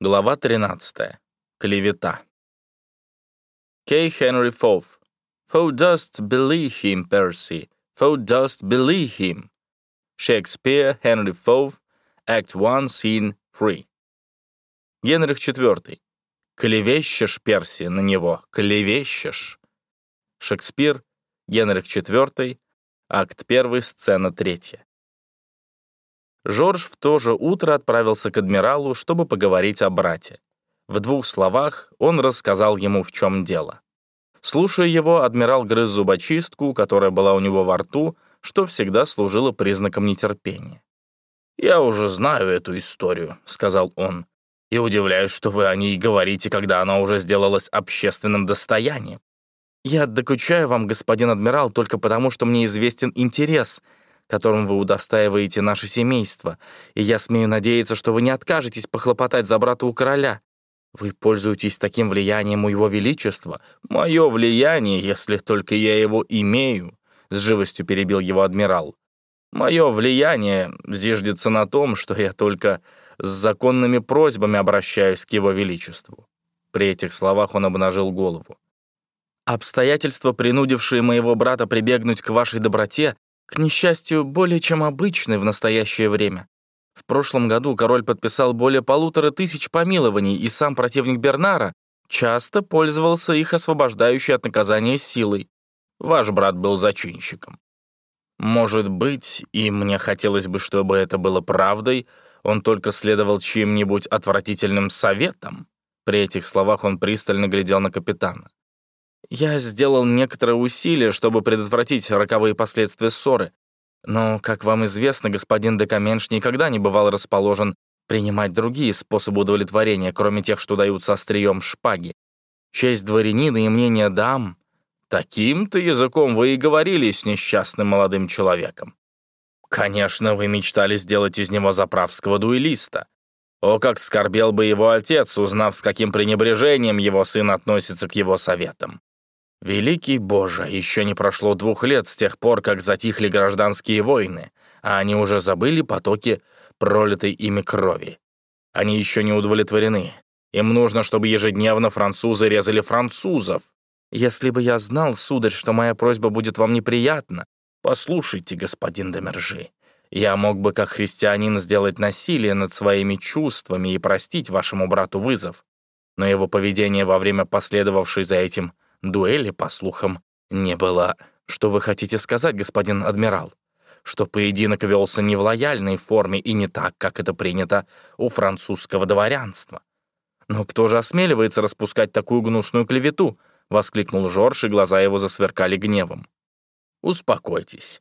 Глава 13. Клевета. K. Henry Fove. Thou dost believe him, Percy. Thou dost believe him. Shakespeare, Henry Fove, Act 1, Scene 3. Генрих IV. Клевещешь, Перси, на него, клевещешь. Шекспир, Генрих IV, Акт 1, сцена 3. Жорж в то же утро отправился к адмиралу, чтобы поговорить о брате. В двух словах он рассказал ему, в чем дело. Слушая его, адмирал грыз зубочистку, которая была у него во рту, что всегда служило признаком нетерпения. «Я уже знаю эту историю», — сказал он, «и удивляюсь, что вы о ней говорите, когда она уже сделалась общественным достоянием. Я докучаю вам, господин адмирал, только потому, что мне известен интерес, которым вы удостаиваете наше семейство, и я смею надеяться, что вы не откажетесь похлопотать за брата у короля. Вы пользуетесь таким влиянием у его величества. Мое влияние, если только я его имею, — с живостью перебил его адмирал. Мое влияние зиждется на том, что я только с законными просьбами обращаюсь к его величеству. При этих словах он обнажил голову. Обстоятельства, принудившие моего брата прибегнуть к вашей доброте, к несчастью, более чем обычный в настоящее время. В прошлом году король подписал более полутора тысяч помилований, и сам противник Бернара часто пользовался их освобождающей от наказания силой. Ваш брат был зачинщиком. Может быть, и мне хотелось бы, чтобы это было правдой, он только следовал чьим-нибудь отвратительным советам. При этих словах он пристально глядел на капитана. Я сделал некоторые усилия, чтобы предотвратить роковые последствия ссоры. Но, как вам известно, господин Декаменш никогда не бывал расположен принимать другие способы удовлетворения, кроме тех, что даются острием шпаги. Честь дворянина и мнение дам. Таким-то языком вы и говорили с несчастным молодым человеком. Конечно, вы мечтали сделать из него заправского дуэлиста. О, как скорбел бы его отец, узнав, с каким пренебрежением его сын относится к его советам. Великий Боже, еще не прошло двух лет с тех пор, как затихли гражданские войны, а они уже забыли потоки пролитой ими крови. Они еще не удовлетворены. Им нужно, чтобы ежедневно французы резали французов. Если бы я знал, сударь, что моя просьба будет вам неприятна, послушайте, господин Демержи, я мог бы как христианин сделать насилие над своими чувствами и простить вашему брату вызов. Но его поведение во время последовавшей за этим Дуэли, по слухам, не было. Что вы хотите сказать, господин адмирал? Что поединок велся не в лояльной форме и не так, как это принято у французского дворянства. «Но кто же осмеливается распускать такую гнусную клевету?» — воскликнул Жорж, и глаза его засверкали гневом. «Успокойтесь.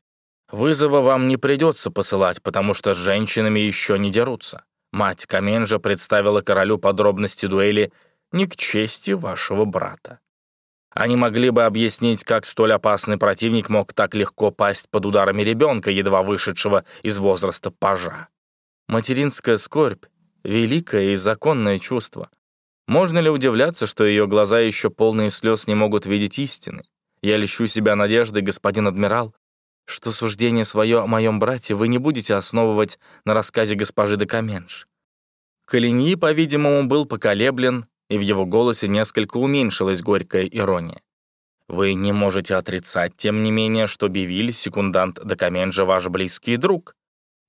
Вызова вам не придется посылать, потому что с женщинами еще не дерутся. Мать Каменжа представила королю подробности дуэли не к чести вашего брата. Они могли бы объяснить, как столь опасный противник мог так легко пасть под ударами ребенка, едва вышедшего из возраста пажа. Материнская скорбь — великое и законное чувство. Можно ли удивляться, что ее глаза еще полные слез не могут видеть истины? Я лещу себя надеждой, господин адмирал, что суждение свое о моем брате вы не будете основывать на рассказе госпожи де Каменш. Калиньи, по-видимому, был поколеблен и в его голосе несколько уменьшилась горькая ирония. «Вы не можете отрицать, тем не менее, что Бивиль, секундант Докаменджа, ваш близкий друг.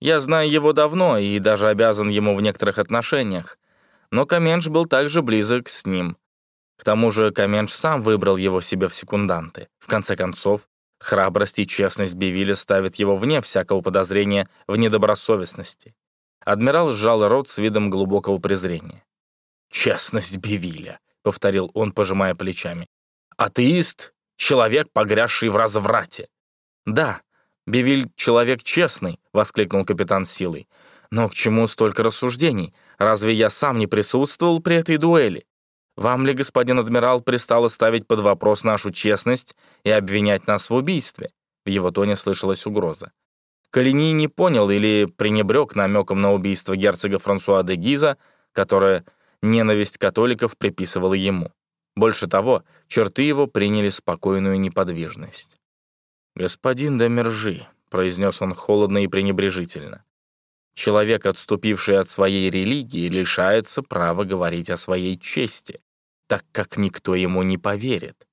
Я знаю его давно и даже обязан ему в некоторых отношениях, но Каменж был также близок с ним. К тому же Каменж сам выбрал его себе в секунданты. В конце концов, храбрость и честность Бивиля ставят его вне всякого подозрения в недобросовестности. Адмирал сжал рот с видом глубокого презрения. «Честность Бивиля», — повторил он, пожимая плечами. «Атеист — человек, погрязший в разврате». «Да, Бивиль — человек честный», — воскликнул капитан силой. «Но к чему столько рассуждений? Разве я сам не присутствовал при этой дуэли? Вам ли, господин адмирал, пристало ставить под вопрос нашу честность и обвинять нас в убийстве?» В его тоне слышалась угроза. Калини не понял или пренебрег намеком на убийство герцога Франсуа де Гиза, которое ненависть католиков приписывала ему. Больше того, черты его приняли спокойную неподвижность. «Господин Демержи», — произнес он холодно и пренебрежительно, Человек, отступивший от своей религии, лишается права говорить о своей чести, так как никто ему не поверит.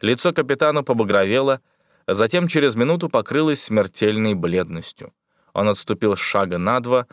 Лицо капитана побагровело, затем через минуту покрылось смертельной бледностью. Он отступил шага на два,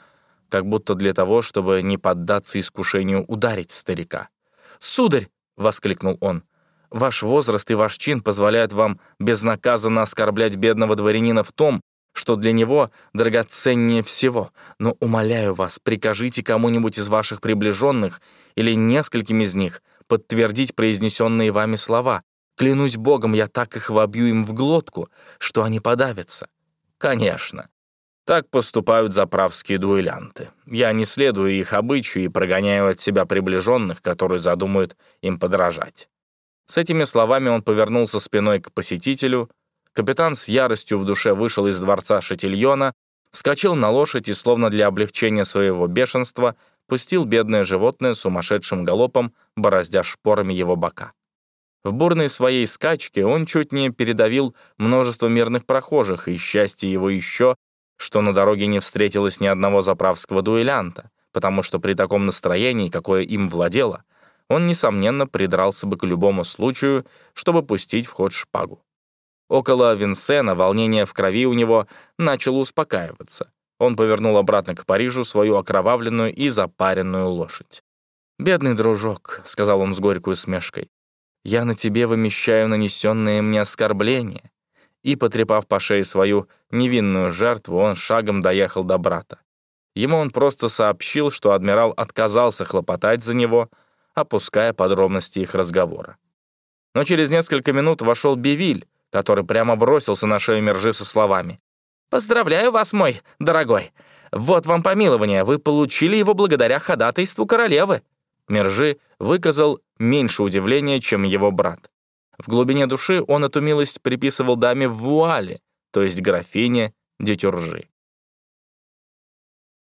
как будто для того, чтобы не поддаться искушению ударить старика. «Сударь!» — воскликнул он. «Ваш возраст и ваш чин позволяют вам безнаказанно оскорблять бедного дворянина в том, что для него драгоценнее всего, но, умоляю вас, прикажите кому-нибудь из ваших приближенных или нескольким из них подтвердить произнесенные вами слова. Клянусь Богом, я так их вобью им в глотку, что они подавятся. Конечно. Так поступают заправские дуэлянты. Я не следую их обычаю и прогоняю от себя приближенных, которые задумают им подражать. С этими словами он повернулся спиной к посетителю, Капитан с яростью в душе вышел из дворца Шатильона, вскочил на лошадь и, словно для облегчения своего бешенства, пустил бедное животное сумасшедшим галопом, бороздя шпорами его бока. В бурной своей скачке он чуть не передавил множество мирных прохожих, и счастье его еще, что на дороге не встретилось ни одного заправского дуэлянта, потому что при таком настроении, какое им владело, он, несомненно, придрался бы к любому случаю, чтобы пустить в ход шпагу. Около Винсена волнение в крови у него начало успокаиваться. Он повернул обратно к Парижу свою окровавленную и запаренную лошадь. «Бедный дружок», — сказал он с горькой усмешкой, «я на тебе вымещаю нанесенное мне оскорбление». И, потрепав по шее свою невинную жертву, он шагом доехал до брата. Ему он просто сообщил, что адмирал отказался хлопотать за него, опуская подробности их разговора. Но через несколько минут вошел Бивиль, который прямо бросился на шею Мержи со словами. «Поздравляю вас, мой дорогой! Вот вам помилование, вы получили его благодаря ходатайству королевы!» Мержи выказал меньше удивления, чем его брат. В глубине души он эту милость приписывал даме в вуале, то есть графине Детюржи.